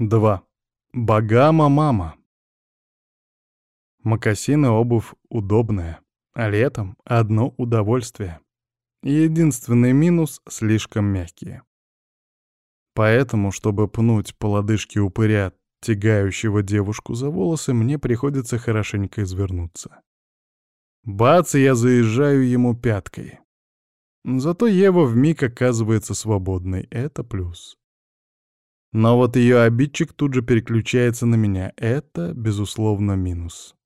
2. Багама-мама. Мокасины обувь удобная, а летом одно удовольствие. Единственный минус — слишком мягкие. Поэтому, чтобы пнуть по лодыжке упыря, тягающего девушку за волосы, мне приходится хорошенько извернуться. Бац, я заезжаю ему пяткой. Зато Ева вмиг оказывается свободной, это плюс. Но вот ее обидчик тут же переключается на меня. Это, безусловно, минус.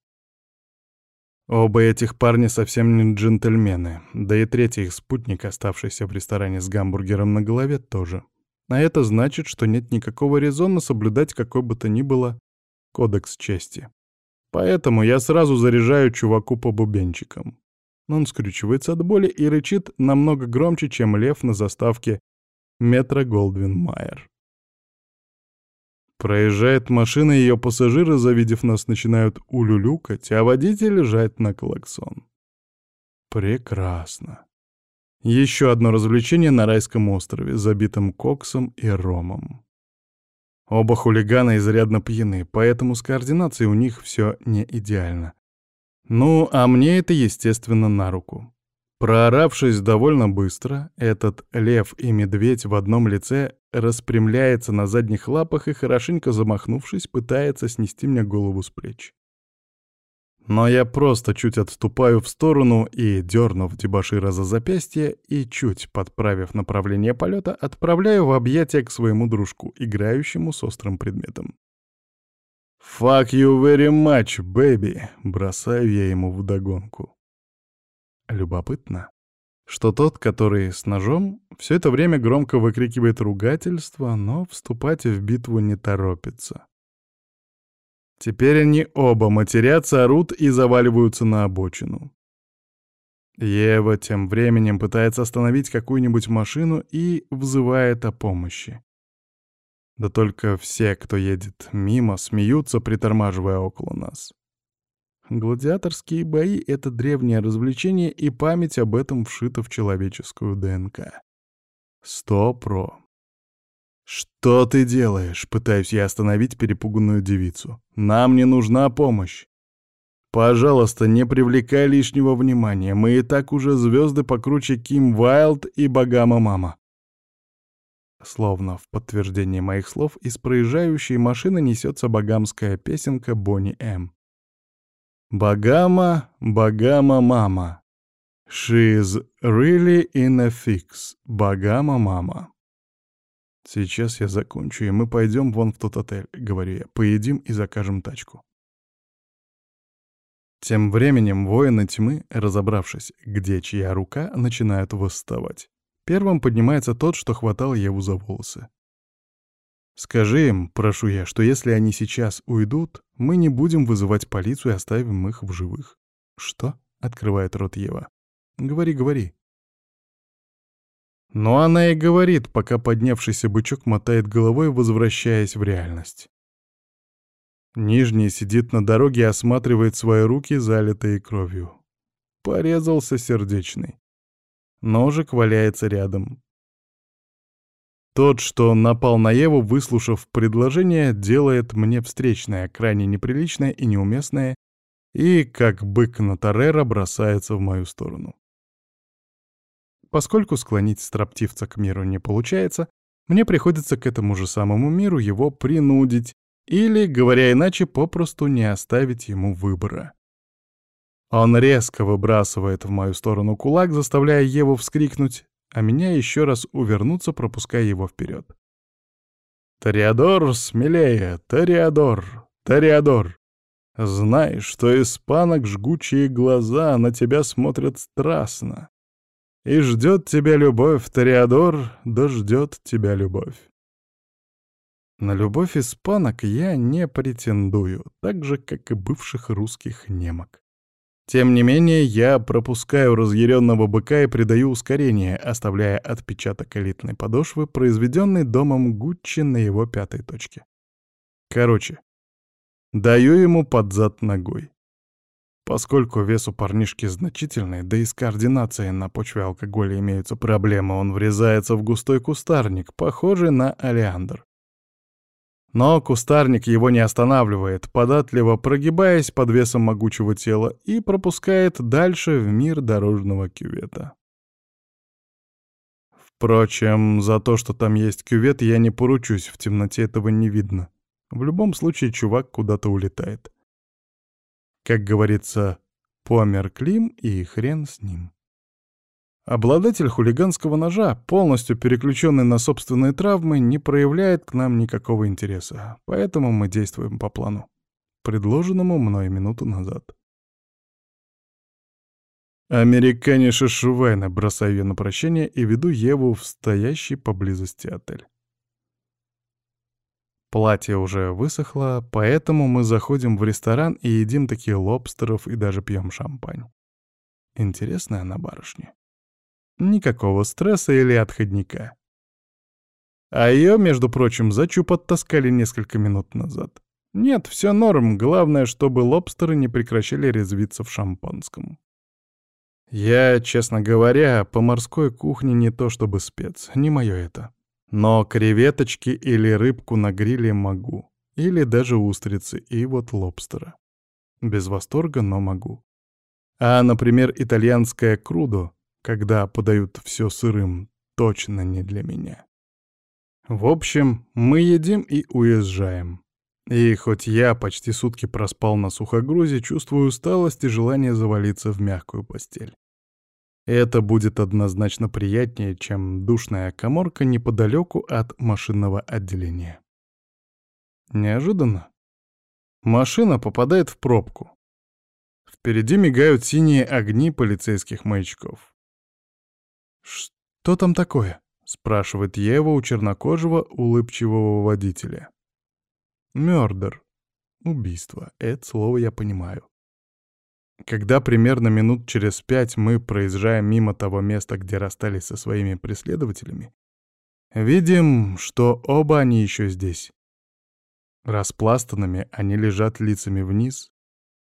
Оба этих парня совсем не джентльмены, да и третий их спутник, оставшийся в ресторане с гамбургером на голове, тоже. А это значит, что нет никакого резона соблюдать какой бы то ни было кодекс чести. Поэтому я сразу заряжаю чуваку по бубенчикам. Он скрючивается от боли и рычит намного громче, чем лев на заставке метро Голдвин Майер. Проезжает машина, и ее пассажиры, завидев нас, начинают улюлюкать, а водитель лежать на клаксон. Прекрасно. Еще одно развлечение на райском острове, забитом коксом и ромом. Оба хулигана изрядно пьяны, поэтому с координацией у них все не идеально. Ну, а мне это, естественно, на руку. Прооравшись довольно быстро, этот лев и медведь в одном лице распрямляется на задних лапах и, хорошенько замахнувшись, пытается снести мне голову с плеч. Но я просто чуть отступаю в сторону и, дернув дебашира за запястье и чуть подправив направление полета, отправляю в объятия к своему дружку, играющему с острым предметом. «Fuck you very much, baby!» — бросаю я ему вдогонку. Любопытно, что тот, который с ножом, все это время громко выкрикивает ругательство, но вступать в битву не торопится. Теперь они оба матерятся, орут и заваливаются на обочину. Ева тем временем пытается остановить какую-нибудь машину и взывает о помощи. Да только все, кто едет мимо, смеются, притормаживая около нас. Гладиаторские бои — это древнее развлечение, и память об этом вшита в человеческую ДНК. Сто про. «Что ты делаешь?» — пытаюсь я остановить перепуганную девицу. «Нам не нужна помощь. Пожалуйста, не привлекай лишнего внимания. Мы и так уже звезды покруче Ким Вайлд и Багама Мама». Словно в подтверждение моих слов, из проезжающей машины несется багамская песенка Бонни М. Багама, Багама мама. She's really in a fix. Багама мама. Сейчас я закончу, и мы пойдем вон в тот отель, говорю я. Поедим и закажем тачку. Тем временем воины тьмы, разобравшись, где чья рука, начинают восставать. Первым поднимается тот, что хватал Еву за волосы. Скажи им, прошу я, что если они сейчас уйдут, мы не будем вызывать полицию и оставим их в живых. Что? Открывает рот Ева. Говори, говори. Но она и говорит, пока поднявшийся бычок мотает головой, возвращаясь в реальность. Нижний сидит на дороге и осматривает свои руки, залитые кровью. Порезался сердечный. Ножик валяется рядом. Тот, что напал на Еву, выслушав предложение, делает мне встречное, крайне неприличное и неуместное, и, как бык на Тарера, бросается в мою сторону. Поскольку склонить строптивца к миру не получается, мне приходится к этому же самому миру его принудить, или, говоря иначе, попросту не оставить ему выбора. Он резко выбрасывает в мою сторону кулак, заставляя Еву вскрикнуть а меня еще раз увернуться, пропуская его вперед. «Ториадор, смелее! Ториадор! Ториадор! Знай, что испанок жгучие глаза на тебя смотрят страстно. И ждет тебя любовь, Ториадор, да ждет тебя любовь». На любовь испанок я не претендую, так же, как и бывших русских немок. Тем не менее, я пропускаю разъяренного быка и придаю ускорение, оставляя отпечаток элитной подошвы, произведенный домом Гуччи на его пятой точке. Короче, даю ему под зад ногой. Поскольку вес у парнишки значительный, да и с координацией на почве алкоголя имеются проблемы, он врезается в густой кустарник, похожий на олеандр. Но кустарник его не останавливает, податливо прогибаясь под весом могучего тела и пропускает дальше в мир дорожного кювета. Впрочем, за то, что там есть кювет, я не поручусь, в темноте этого не видно. В любом случае, чувак куда-то улетает. Как говорится, помер Клим и хрен с ним. Обладатель хулиганского ножа, полностью переключенный на собственные травмы, не проявляет к нам никакого интереса, поэтому мы действуем по плану, предложенному мной минуту назад. Американиша Шувайна бросаю ее на прощание и веду Еву в стоящий поблизости отель. Платье уже высохло, поэтому мы заходим в ресторан и едим такие лобстеров и даже пьем шампань. Интересная она барышня. Никакого стресса или отходника. А ее, между прочим, за чу подтаскали несколько минут назад. Нет, все норм, главное, чтобы лобстеры не прекращали резвиться в шампанском. Я, честно говоря, по морской кухне не то чтобы спец, не мое это. Но креветочки или рыбку на гриле могу. Или даже устрицы и вот лобстера. Без восторга, но могу. А, например, итальянское крудо когда подают все сырым, точно не для меня. В общем, мы едим и уезжаем. И хоть я почти сутки проспал на сухогрузе, чувствую усталость и желание завалиться в мягкую постель. Это будет однозначно приятнее, чем душная коморка неподалеку от машинного отделения. Неожиданно. Машина попадает в пробку. Впереди мигают синие огни полицейских маячков. «Что там такое?» — спрашивает Ева у чернокожего улыбчивого водителя. «Мёрдер. Убийство. Это слово я понимаю. Когда примерно минут через пять мы проезжаем мимо того места, где расстались со своими преследователями, видим, что оба они еще здесь. Распластанными они лежат лицами вниз,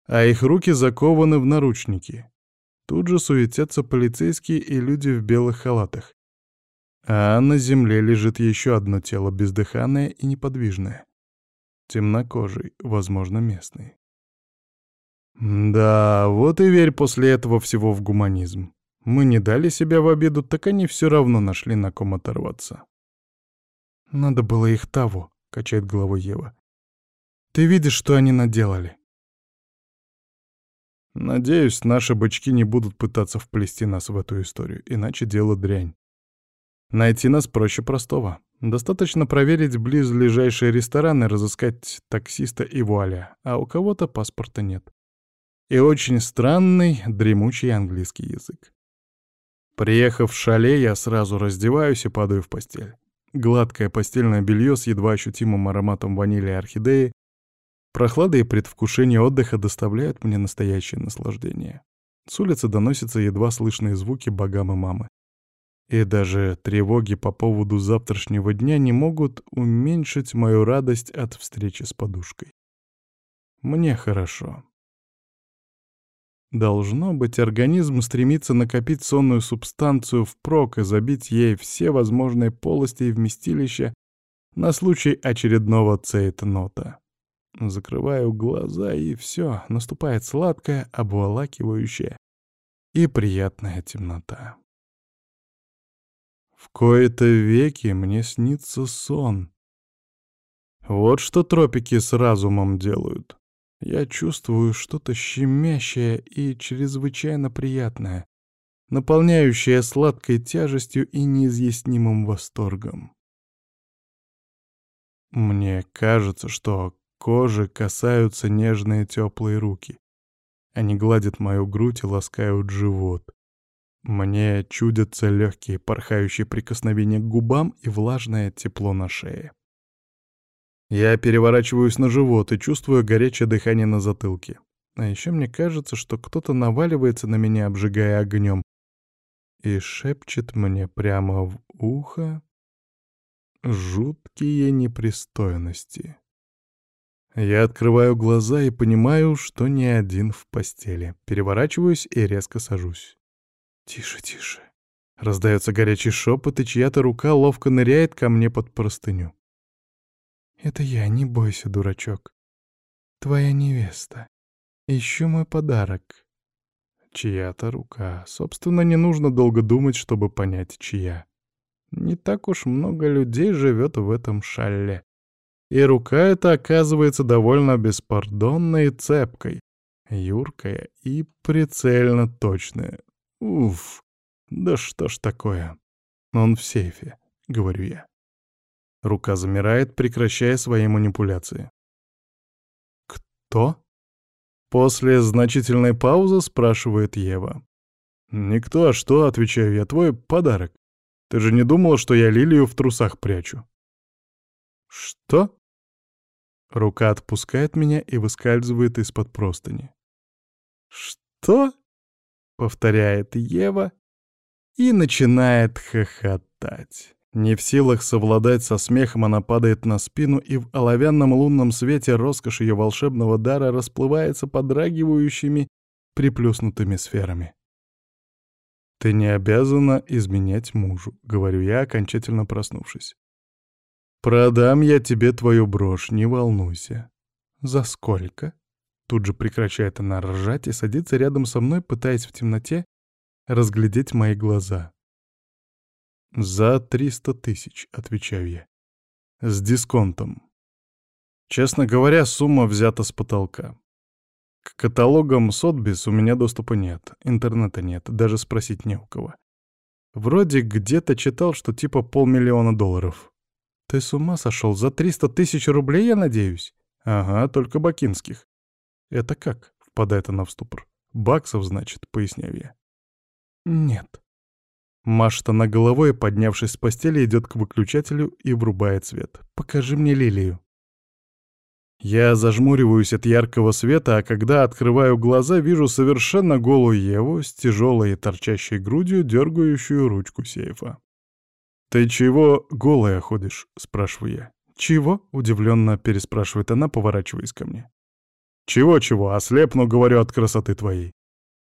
а их руки закованы в наручники. Тут же суетятся полицейские и люди в белых халатах. А на земле лежит еще одно тело, бездыханное и неподвижное. Темнокожий, возможно, местный. Да, вот и верь после этого всего в гуманизм. Мы не дали себя в обиду, так они все равно нашли на ком оторваться. «Надо было их того», — качает головой Ева. «Ты видишь, что они наделали?» Надеюсь, наши бычки не будут пытаться вплести нас в эту историю, иначе дело дрянь. Найти нас проще простого. Достаточно проверить близлежащие рестораны, разыскать таксиста и вуаля, а у кого-то паспорта нет. И очень странный, дремучий английский язык. Приехав в шале, я сразу раздеваюсь и падаю в постель. Гладкое постельное белье с едва ощутимым ароматом ванили и орхидеи Прохлада и предвкушение отдыха доставляют мне настоящее наслаждение. С улицы доносятся едва слышные звуки богам и мамы. И даже тревоги по поводу завтрашнего дня не могут уменьшить мою радость от встречи с подушкой. Мне хорошо. Должно быть, организм стремится накопить сонную субстанцию впрок и забить ей все возможные полости и вместилища на случай очередного цейтнота. Закрываю глаза, и все, наступает сладкая, обволакивающая и приятная темнота. В кои-то веки мне снится сон. Вот что тропики с разумом делают. Я чувствую что-то щемящее и чрезвычайно приятное, наполняющее сладкой тяжестью и неизъяснимым восторгом. Мне кажется, что Кожи касаются нежные теплые руки. Они гладят мою грудь и ласкают живот. Мне чудятся легкие порхающие прикосновения к губам и влажное тепло на шее. Я переворачиваюсь на живот и чувствую горячее дыхание на затылке. А еще мне кажется, что кто-то наваливается на меня, обжигая огнем, и шепчет мне прямо в ухо жуткие непристойности. Я открываю глаза и понимаю, что не один в постели. Переворачиваюсь и резко сажусь. «Тише, тише». Раздается горячий шепот, и чья-то рука ловко ныряет ко мне под простыню. «Это я, не бойся, дурачок. Твоя невеста. Ищу мой подарок». Чья-то рука. Собственно, не нужно долго думать, чтобы понять, чья. Не так уж много людей живет в этом шале. И рука эта оказывается довольно беспардонной и цепкой, юркая и прицельно точная. Уф, да что ж такое? Он в сейфе, говорю я. Рука замирает, прекращая свои манипуляции. «Кто?» После значительной паузы спрашивает Ева. «Никто, а что?» — отвечаю я. «Твой подарок. Ты же не думала, что я лилию в трусах прячу?» «Что?» Рука отпускает меня и выскальзывает из-под простыни. «Что?» — повторяет Ева и начинает хохотать. Не в силах совладать со смехом, она падает на спину, и в оловянном лунном свете роскошь ее волшебного дара расплывается подрагивающими, приплюснутыми сферами. «Ты не обязана изменять мужу», — говорю я, окончательно проснувшись. «Продам я тебе твою брошь, не волнуйся». «За сколько?» Тут же прекращает она ржать и садится рядом со мной, пытаясь в темноте разглядеть мои глаза. «За триста тысяч», — отвечаю я. «С дисконтом». Честно говоря, сумма взята с потолка. К каталогам Сотбис у меня доступа нет, интернета нет, даже спросить не у кого. Вроде где-то читал, что типа полмиллиона долларов. Ты с ума сошел? За триста тысяч рублей, я надеюсь? Ага, только бакинских. Это как? Впадает она в ступор. Баксов, значит, поясняю я. Нет. Машет она головой, поднявшись с постели, идет к выключателю и врубает свет. «Покажи мне лилию». Я зажмуриваюсь от яркого света, а когда открываю глаза, вижу совершенно голую Еву с тяжелой и торчащей грудью, дергающую ручку сейфа. «Ты чего голая ходишь?» — спрашиваю я. «Чего?» — удивленно переспрашивает она, поворачиваясь ко мне. «Чего-чего? Ослепну, говорю, от красоты твоей».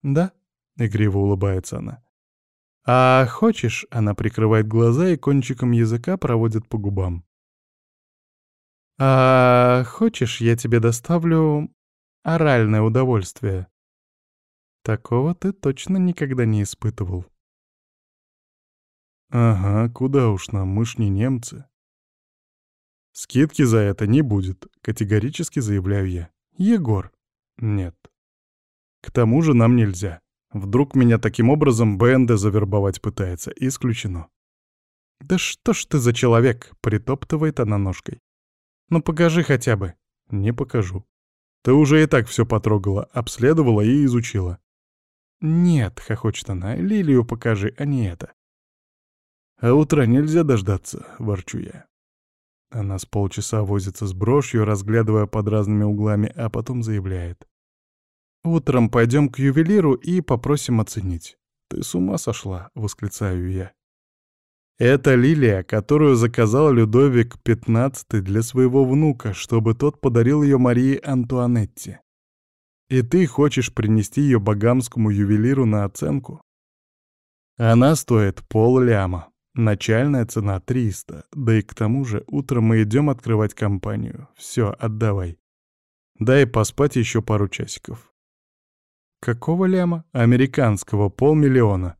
«Да?» — игриво улыбается она. «А хочешь?» — она прикрывает глаза и кончиком языка проводит по губам. «А хочешь, я тебе доставлю оральное удовольствие?» Такого ты точно никогда не испытывал. Ага, куда уж нам, мы ж не немцы. Скидки за это не будет, категорически заявляю я. Егор. Нет. К тому же нам нельзя. Вдруг меня таким образом БНД завербовать пытается. Исключено. «Да что ж ты за человек?» — притоптывает она ножкой. «Ну покажи хотя бы». «Не покажу. Ты уже и так все потрогала, обследовала и изучила». «Нет», — хохочет она, — «лилию покажи, а не это». «А утра нельзя дождаться», — ворчу я. Она с полчаса возится с брошью, разглядывая под разными углами, а потом заявляет. «Утром пойдем к ювелиру и попросим оценить». «Ты с ума сошла?» — восклицаю я. «Это лилия, которую заказал Людовик XV для своего внука, чтобы тот подарил ее Марии Антуанетте. И ты хочешь принести ее богамскому ювелиру на оценку? Она стоит пол ляма. Начальная цена 300, да и к тому же утром мы идем открывать компанию. Все, отдавай. Дай поспать еще пару часиков. Какого ляма? Американского, полмиллиона.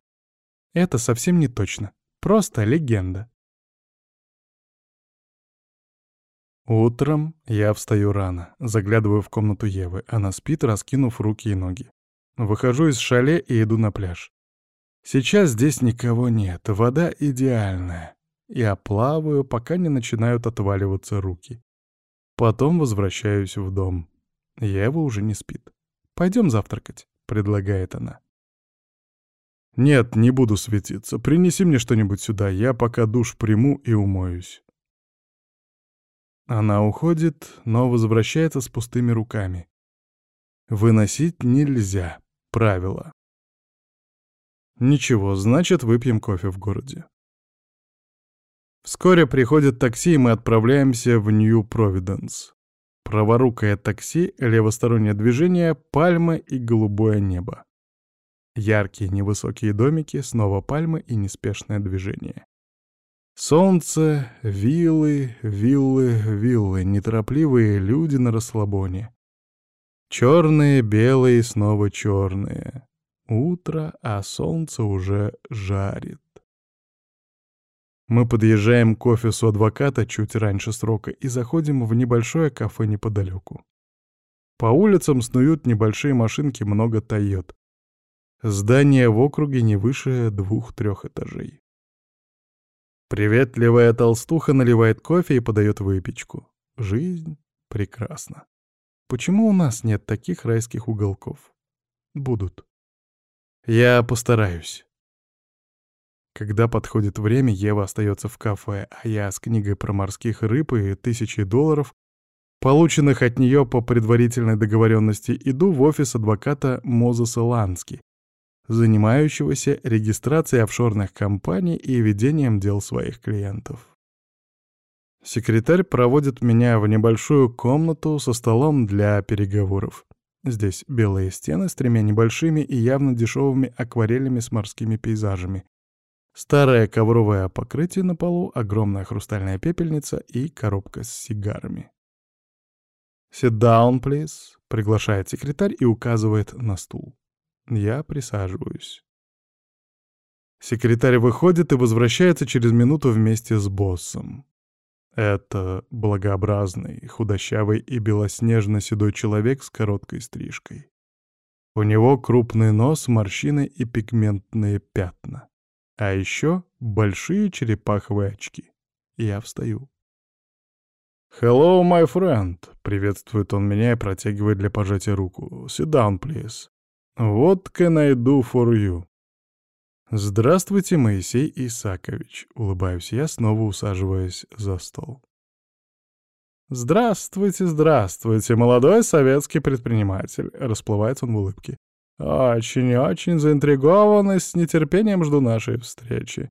Это совсем не точно. Просто легенда. Утром я встаю рано, заглядываю в комнату Евы. Она спит, раскинув руки и ноги. Выхожу из шале и иду на пляж. Сейчас здесь никого нет, вода идеальная. Я плаваю, пока не начинают отваливаться руки. Потом возвращаюсь в дом. Ева уже не спит. «Пойдем завтракать», — предлагает она. «Нет, не буду светиться. Принеси мне что-нибудь сюда. Я пока душ приму и умоюсь». Она уходит, но возвращается с пустыми руками. Выносить нельзя. Правило. Ничего, значит, выпьем кофе в городе. Вскоре приходит такси, и мы отправляемся в Нью-Провиденс. Праворукое такси, левостороннее движение, пальмы и голубое небо. Яркие невысокие домики, снова пальмы и неспешное движение. Солнце, виллы, виллы, виллы, неторопливые люди на расслабоне. Черные, белые, снова черные. Утро, а солнце уже жарит. Мы подъезжаем к офису адвоката чуть раньше срока и заходим в небольшое кафе неподалеку. По улицам снуют небольшие машинки, много «Тойот». Здание в округе не выше двух-трех этажей. Приветливая толстуха наливает кофе и подает выпечку. Жизнь прекрасна. Почему у нас нет таких райских уголков? Будут. Я постараюсь. Когда подходит время, Ева остается в кафе, а я с книгой про морских рыб и тысячей долларов, полученных от нее по предварительной договоренности, иду в офис адвоката Мозеса Лански, занимающегося регистрацией офшорных компаний и ведением дел своих клиентов. Секретарь проводит меня в небольшую комнату со столом для переговоров. Здесь белые стены с тремя небольшими и явно дешевыми акварелями с морскими пейзажами, Старое ковровое покрытие на полу, огромная хрустальная пепельница и коробка с сигарами. «Sit down, please», — приглашает секретарь и указывает на стул. Я присаживаюсь. Секретарь выходит и возвращается через минуту вместе с боссом. Это благообразный, худощавый и белоснежно-седой человек с короткой стрижкой. У него крупный нос, морщины и пигментные пятна. А еще большие черепаховые очки. Я встаю. «Hello, my friend!» — приветствует он меня и протягивает для пожатия руку. «Sit down, please. What can I do for you?» «Здравствуйте, Моисей Исакович», — улыбаюсь я, снова усаживаясь за стол. «Здравствуйте, здравствуйте, молодой советский предприниматель», — расплывается он в улыбке. Очень-очень заинтригован и с нетерпением жду нашей встречи.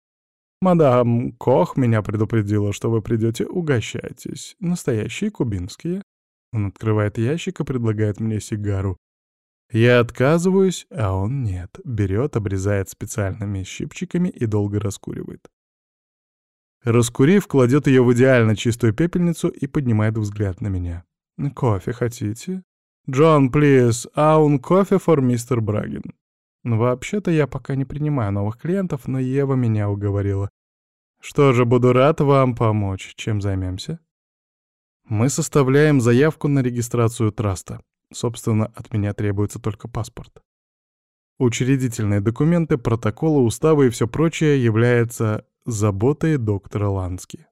Мадам Кох меня предупредила, что вы придете, угощайтесь. Настоящие кубинские. Он открывает ящик и предлагает мне сигару. Я отказываюсь, а он нет. Берет, обрезает специальными щипчиками и долго раскуривает. Раскурив, кладет ее в идеально чистую пепельницу и поднимает взгляд на меня. «Кофе хотите?» «Джон, плиз, аун кофе for мистер Брагин». Вообще-то я пока не принимаю новых клиентов, но Ева меня уговорила. Что же, буду рад вам помочь. Чем займемся? Мы составляем заявку на регистрацию траста. Собственно, от меня требуется только паспорт. Учредительные документы, протоколы, уставы и все прочее является заботой доктора Лански.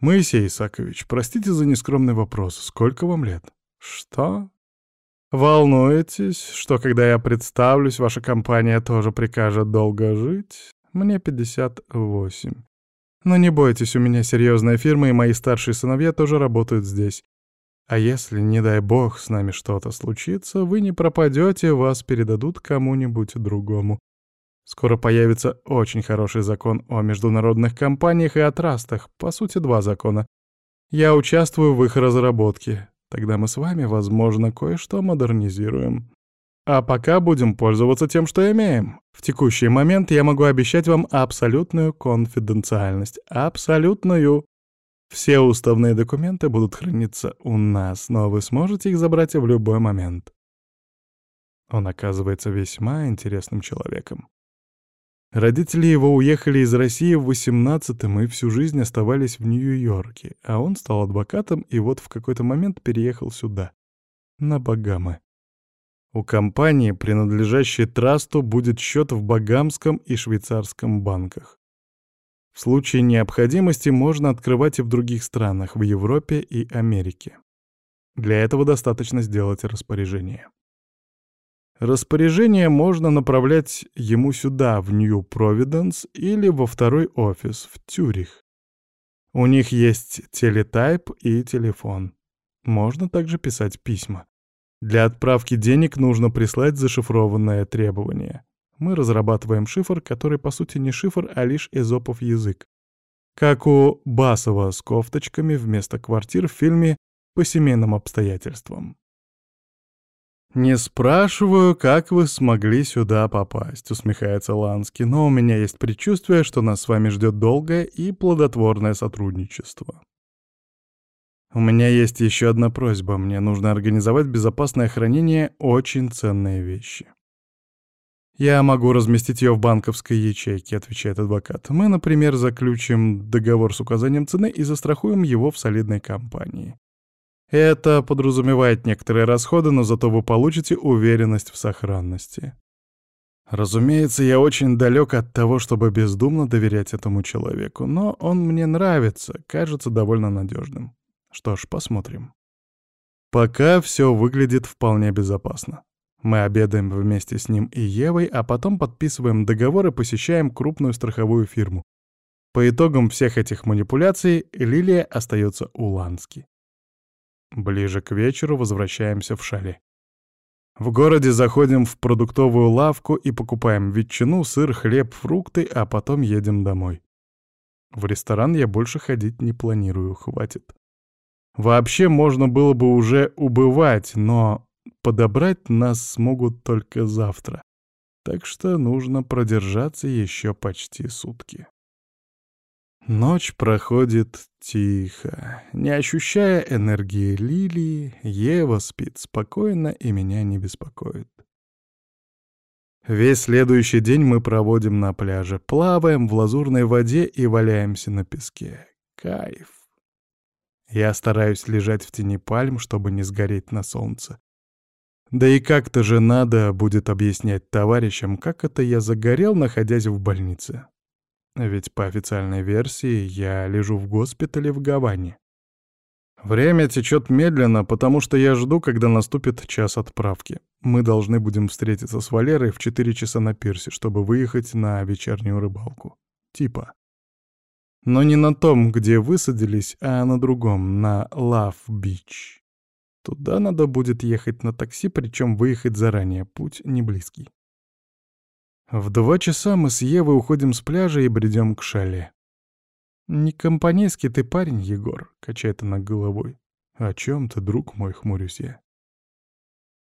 Моисей Исакович, простите за нескромный вопрос. Сколько вам лет? «Что? Волнуетесь, что когда я представлюсь, ваша компания тоже прикажет долго жить? Мне 58. Но не бойтесь, у меня серьезная фирма, и мои старшие сыновья тоже работают здесь. А если, не дай бог, с нами что-то случится, вы не пропадете, вас передадут кому-нибудь другому. Скоро появится очень хороший закон о международных компаниях и о трастах, по сути, два закона. Я участвую в их разработке. Тогда мы с вами, возможно, кое-что модернизируем. А пока будем пользоваться тем, что имеем. В текущий момент я могу обещать вам абсолютную конфиденциальность. Абсолютную. Все уставные документы будут храниться у нас, но вы сможете их забрать в любой момент. Он оказывается весьма интересным человеком. Родители его уехали из России в 18-м и всю жизнь оставались в Нью-Йорке, а он стал адвокатом и вот в какой-то момент переехал сюда, на Багамы. У компании, принадлежащей трасту, будет счет в Багамском и швейцарском банках. В случае необходимости можно открывать и в других странах, в Европе и Америке. Для этого достаточно сделать распоряжение. Распоряжение можно направлять ему сюда, в Нью-Провиденс, или во второй офис, в Тюрих. У них есть телетайп и телефон. Можно также писать письма. Для отправки денег нужно прислать зашифрованное требование. Мы разрабатываем шифр, который по сути не шифр, а лишь эзопов язык. Как у Басова с кофточками вместо квартир в фильме «По семейным обстоятельствам». «Не спрашиваю, как вы смогли сюда попасть», — усмехается Ланский, «но у меня есть предчувствие, что нас с вами ждет долгое и плодотворное сотрудничество». У меня есть еще одна просьба. Мне нужно организовать безопасное хранение очень ценной вещи. «Я могу разместить ее в банковской ячейке», — отвечает адвокат. «Мы, например, заключим договор с указанием цены и застрахуем его в солидной компании. Это подразумевает некоторые расходы, но зато вы получите уверенность в сохранности. Разумеется, я очень далек от того, чтобы бездумно доверять этому человеку, но он мне нравится, кажется довольно надежным. Что ж, посмотрим. Пока все выглядит вполне безопасно. Мы обедаем вместе с ним и Евой, а потом подписываем договор и посещаем крупную страховую фирму. По итогам всех этих манипуляций Лилия остается у Лански. Ближе к вечеру возвращаемся в шале. В городе заходим в продуктовую лавку и покупаем ветчину, сыр, хлеб, фрукты, а потом едем домой. В ресторан я больше ходить не планирую, хватит. Вообще можно было бы уже убывать, но подобрать нас смогут только завтра. Так что нужно продержаться еще почти сутки. Ночь проходит тихо. Не ощущая энергии лилии, Ева спит спокойно и меня не беспокоит. Весь следующий день мы проводим на пляже, плаваем в лазурной воде и валяемся на песке. Кайф. Я стараюсь лежать в тени пальм, чтобы не сгореть на солнце. Да и как-то же надо будет объяснять товарищам, как это я загорел, находясь в больнице. Ведь по официальной версии я лежу в госпитале в Гаване. Время течет медленно, потому что я жду, когда наступит час отправки. Мы должны будем встретиться с Валерой в 4 часа на пирсе, чтобы выехать на вечернюю рыбалку. Типа. Но не на том, где высадились, а на другом, на Лав-Бич. Туда надо будет ехать на такси, причем выехать заранее, путь не близкий. В два часа мы с Евой уходим с пляжа и бредем к шале. «Не компанейский ты парень, Егор», — качает она головой. «О чем ты, друг мой?» — хмурюсь я.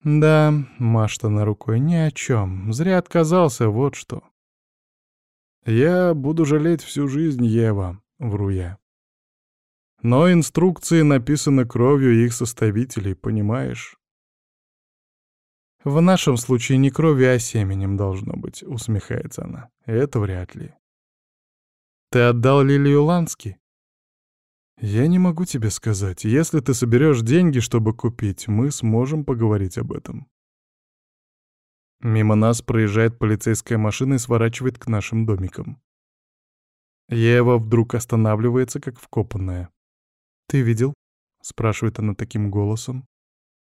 «Да», — машет она рукой, — «ни о чем. Зря отказался, вот что». «Я буду жалеть всю жизнь, Ева», — вру я. «Но инструкции написаны кровью их составителей, понимаешь?» «В нашем случае не кровью, а семенем должно быть», — усмехается она. «Это вряд ли». «Ты отдал Лилию Лански?» «Я не могу тебе сказать. Если ты соберешь деньги, чтобы купить, мы сможем поговорить об этом». Мимо нас проезжает полицейская машина и сворачивает к нашим домикам. Ева вдруг останавливается, как вкопанная. «Ты видел?» — спрашивает она таким голосом.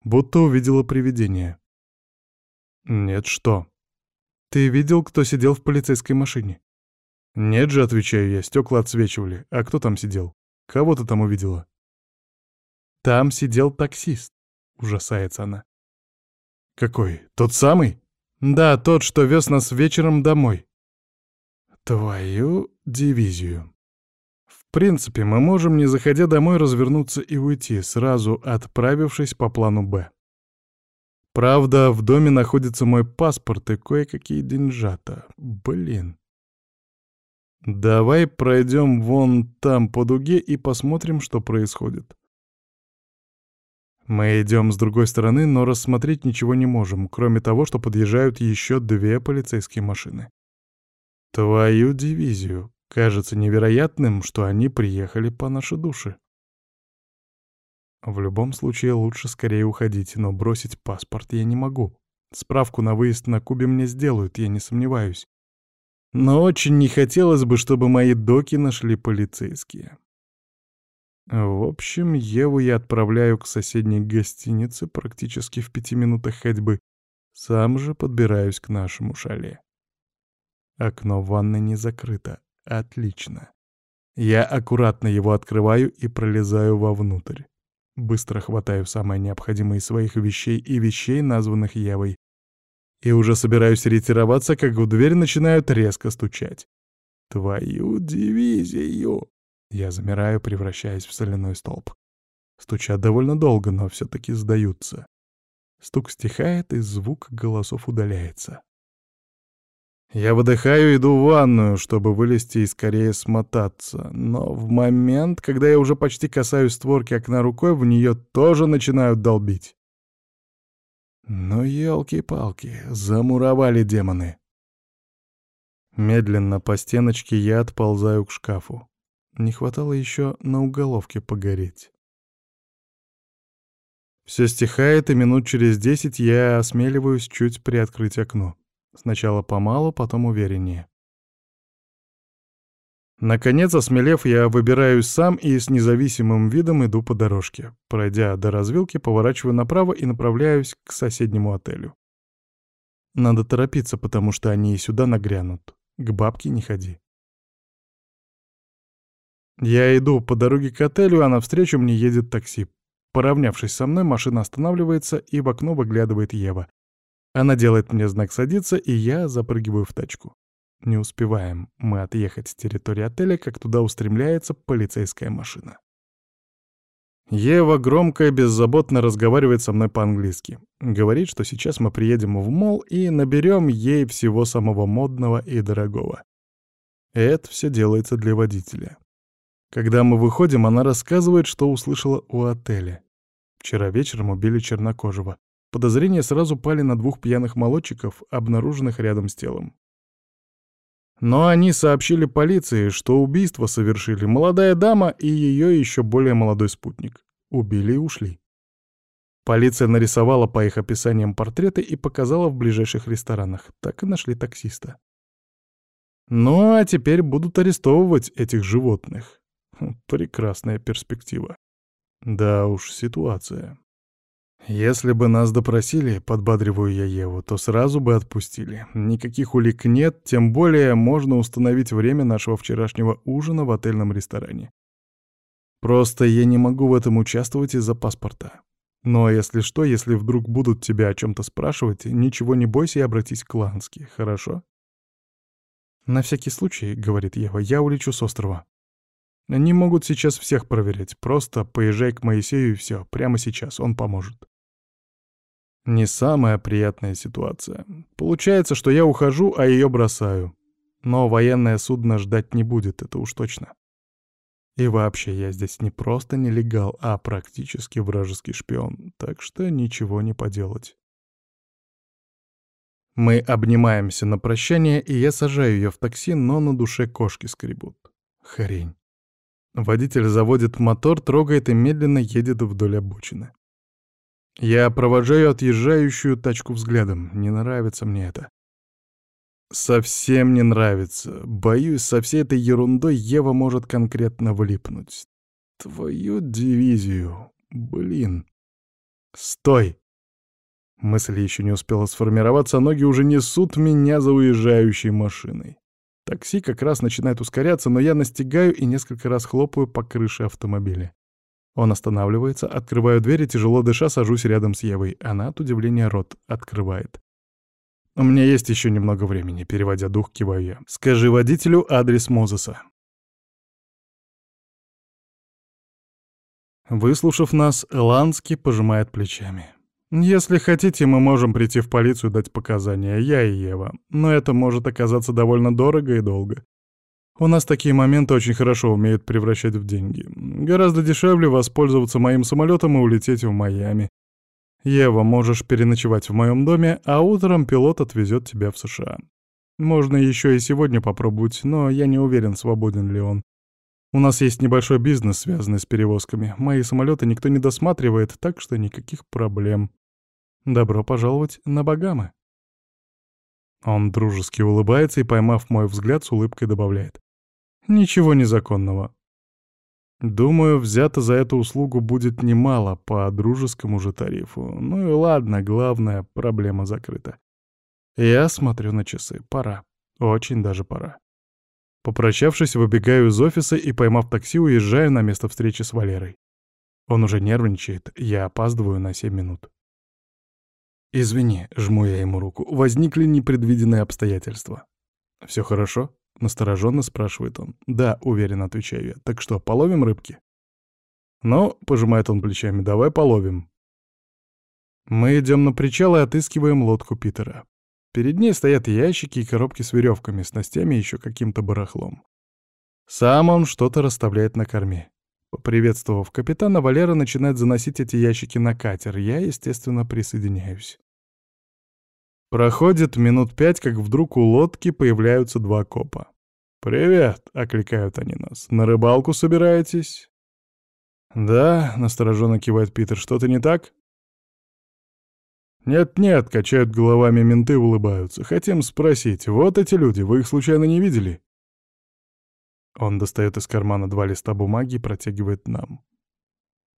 Будто увидела привидение. «Нет, что?» «Ты видел, кто сидел в полицейской машине?» «Нет же», — отвечаю я, — стекла отсвечивали. А кто там сидел? Кого ты там увидела?» «Там сидел таксист», — ужасается она. «Какой? Тот самый?» Да, тот, что вез нас вечером домой. Твою дивизию. В принципе, мы можем, не заходя домой, развернуться и уйти, сразу отправившись по плану «Б». Правда, в доме находится мой паспорт и кое-какие деньжата. Блин. Давай пройдем вон там по дуге и посмотрим, что происходит. Мы идем с другой стороны, но рассмотреть ничего не можем, кроме того, что подъезжают еще две полицейские машины. Твою дивизию. Кажется невероятным, что они приехали по нашей душе. В любом случае лучше скорее уходить, но бросить паспорт я не могу. Справку на выезд на Кубе мне сделают, я не сомневаюсь. Но очень не хотелось бы, чтобы мои доки нашли полицейские. В общем, Еву я отправляю к соседней гостинице практически в пяти минутах ходьбы. Сам же подбираюсь к нашему шале. Окно ванной не закрыто. Отлично. Я аккуратно его открываю и пролезаю вовнутрь. Быстро хватаю самое необходимое из своих вещей и вещей, названных Евой. И уже собираюсь ретироваться, как в дверь начинают резко стучать. Твою дивизию! Я замираю, превращаясь в соляной столб. Стучат довольно долго, но все-таки сдаются. Стук стихает, и звук голосов удаляется. Я выдыхаю и иду в ванную, чтобы вылезти и скорее смотаться. Но в момент, когда я уже почти касаюсь створки окна рукой, в нее тоже начинают долбить. Ну, елки-палки, замуровали демоны. Медленно по стеночке я отползаю к шкафу. Не хватало еще на уголовке погореть. Все стихает, и минут через десять я осмеливаюсь чуть приоткрыть окно. Сначала помалу, потом увереннее. Наконец, осмелев, я выбираюсь сам и с независимым видом иду по дорожке. Пройдя до развилки, поворачиваю направо и направляюсь к соседнему отелю. Надо торопиться, потому что они и сюда нагрянут. К бабке не ходи. Я иду по дороге к отелю, а навстречу мне едет такси. Поравнявшись со мной, машина останавливается, и в окно выглядывает Ева. Она делает мне знак «садиться», и я запрыгиваю в тачку. Не успеваем мы отъехать с территории отеля, как туда устремляется полицейская машина. Ева громко и беззаботно разговаривает со мной по-английски. Говорит, что сейчас мы приедем в мол и наберем ей всего самого модного и дорогого. Это все делается для водителя. Когда мы выходим, она рассказывает, что услышала у отеля. Вчера вечером убили чернокожего. Подозрения сразу пали на двух пьяных молодчиков, обнаруженных рядом с телом. Но они сообщили полиции, что убийство совершили молодая дама и ее еще более молодой спутник. Убили и ушли. Полиция нарисовала по их описаниям портреты и показала в ближайших ресторанах. Так и нашли таксиста. Ну а теперь будут арестовывать этих животных. Хм, прекрасная перспектива. Да уж, ситуация. Если бы нас допросили, подбадриваю я Еву, то сразу бы отпустили. Никаких улик нет, тем более можно установить время нашего вчерашнего ужина в отельном ресторане. Просто я не могу в этом участвовать из-за паспорта. Но если что, если вдруг будут тебя о чем-то спрашивать, ничего не бойся и обратись к Лански, хорошо? На всякий случай, — говорит Ева, — я улечу с острова. Они могут сейчас всех проверять. Просто поезжай к Моисею и все, прямо сейчас, он поможет. Не самая приятная ситуация. Получается, что я ухожу, а ее бросаю. Но военное судно ждать не будет, это уж точно. И вообще, я здесь не просто нелегал, а практически вражеский шпион, так что ничего не поделать. Мы обнимаемся на прощание, и я сажаю ее в такси, но на душе кошки скребут. Хрень. Водитель заводит мотор, трогает и медленно едет вдоль обочины. Я провожаю отъезжающую тачку взглядом. Не нравится мне это. Совсем не нравится. Боюсь, со всей этой ерундой Ева может конкретно влипнуть. Твою дивизию. Блин. Стой! Мысль еще не успела сформироваться, а ноги уже несут меня за уезжающей машиной. Такси как раз начинает ускоряться, но я настигаю и несколько раз хлопаю по крыше автомобиля. Он останавливается, открываю дверь и, тяжело дыша, сажусь рядом с Евой. Она от удивления рот открывает. «У меня есть еще немного времени», — переводя дух, киваю я. «Скажи водителю адрес Мозеса». Выслушав нас, Ланский пожимает плечами. «Если хотите, мы можем прийти в полицию дать показания, я и Ева. Но это может оказаться довольно дорого и долго. У нас такие моменты очень хорошо умеют превращать в деньги. Гораздо дешевле воспользоваться моим самолетом и улететь в Майами. Ева, можешь переночевать в моем доме, а утром пилот отвезет тебя в США. Можно еще и сегодня попробовать, но я не уверен, свободен ли он. У нас есть небольшой бизнес, связанный с перевозками. Мои самолеты никто не досматривает, так что никаких проблем. Добро пожаловать на Багамы. Он дружески улыбается и, поймав мой взгляд, с улыбкой добавляет. Ничего незаконного. Думаю, взято за эту услугу будет немало по дружескому же тарифу. Ну и ладно, главная проблема закрыта. Я смотрю на часы. Пора. Очень даже пора. Попрощавшись, выбегаю из офиса и, поймав такси, уезжаю на место встречи с Валерой. Он уже нервничает, я опаздываю на 7 минут. «Извини», — жму я ему руку, — «возникли непредвиденные обстоятельства». «Все хорошо?» — настороженно спрашивает он. «Да», — уверенно отвечаю я. «Так что, половим рыбки?» «Ну», — пожимает он плечами, — «давай половим». Мы идем на причал и отыскиваем лодку Питера. Перед ней стоят ящики и коробки с веревками, снастями и еще каким-то барахлом. Сам он что-то расставляет на корме. Поприветствовав капитана, Валера начинает заносить эти ящики на катер. Я, естественно, присоединяюсь. Проходит минут пять, как вдруг у лодки появляются два копа. «Привет!» — окликают они нас. «На рыбалку собираетесь?» «Да», — настороженно кивает Питер, — «что-то не так?» «Нет-нет», — качают головами менты, улыбаются. «Хотим спросить, вот эти люди, вы их случайно не видели?» Он достает из кармана два листа бумаги и протягивает нам.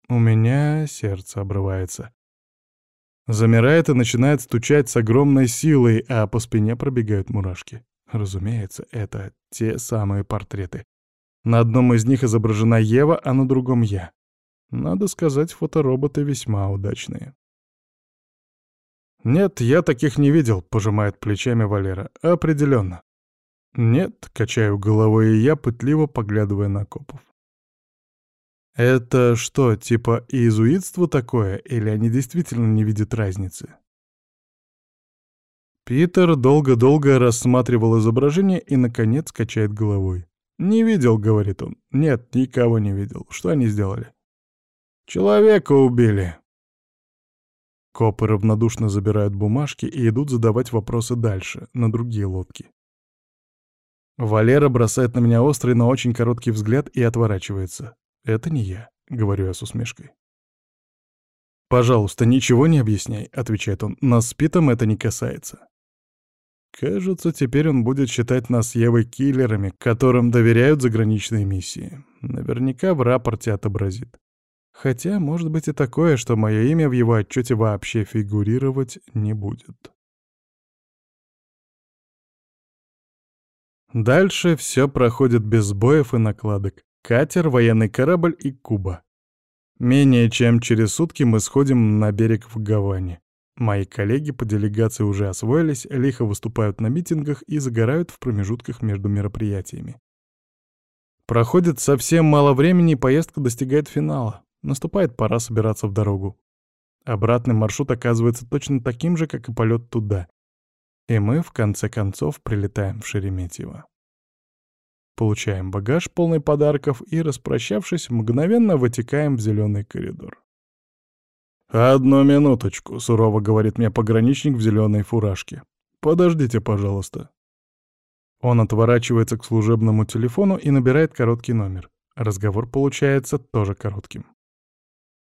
У меня сердце обрывается. Замирает и начинает стучать с огромной силой, а по спине пробегают мурашки. Разумеется, это те самые портреты. На одном из них изображена Ева, а на другом я. Надо сказать, фотороботы весьма удачные. «Нет, я таких не видел», — пожимает плечами Валера. «Определенно». «Нет», — качаю головой я, пытливо поглядывая на копов. «Это что, типа иезуитство такое, или они действительно не видят разницы?» Питер долго-долго рассматривал изображение и, наконец, качает головой. «Не видел», — говорит он. «Нет, никого не видел. Что они сделали?» «Человека убили». Копы равнодушно забирают бумажки и идут задавать вопросы дальше, на другие лодки. Валера бросает на меня острый, но очень короткий взгляд и отворачивается. «Это не я», — говорю я с усмешкой. «Пожалуйста, ничего не объясняй», — отвечает он. «Нас с Питом это не касается». Кажется, теперь он будет считать нас Евой киллерами, которым доверяют заграничные миссии. Наверняка в рапорте отобразит. Хотя, может быть и такое, что мое имя в его отчете вообще фигурировать не будет. Дальше все проходит без сбоев и накладок. Катер, военный корабль и Куба. Менее чем через сутки мы сходим на берег в Гаване. Мои коллеги по делегации уже освоились, лихо выступают на митингах и загорают в промежутках между мероприятиями. Проходит совсем мало времени, и поездка достигает финала. Наступает пора собираться в дорогу. Обратный маршрут оказывается точно таким же, как и полет туда. И мы, в конце концов, прилетаем в Шереметьево. Получаем багаж, полный подарков, и, распрощавшись, мгновенно вытекаем в зеленый коридор. «Одну минуточку», — сурово говорит мне пограничник в зеленой фуражке. «Подождите, пожалуйста». Он отворачивается к служебному телефону и набирает короткий номер. Разговор получается тоже коротким.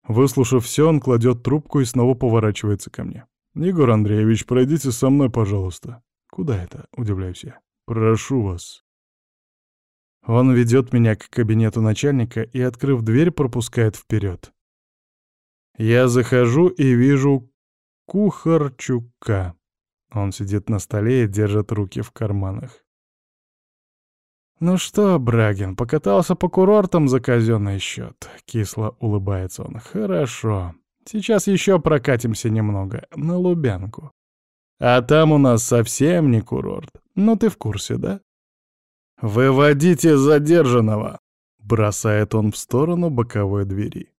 Выслушав все, он кладет трубку и снова поворачивается ко мне. «Егор Андреевич, пройдите со мной, пожалуйста». «Куда это?» — удивляюсь я. «Прошу вас». Он ведет меня к кабинету начальника и, открыв дверь, пропускает вперед. Я захожу и вижу Кухарчука. Он сидит на столе и держит руки в карманах. «Ну что, Брагин, покатался по курортам за казенный счет?» — кисло улыбается он. «Хорошо. Сейчас еще прокатимся немного, на Лубянку. А там у нас совсем не курорт. Ну ты в курсе, да?» «Выводите задержанного!» — бросает он в сторону боковой двери.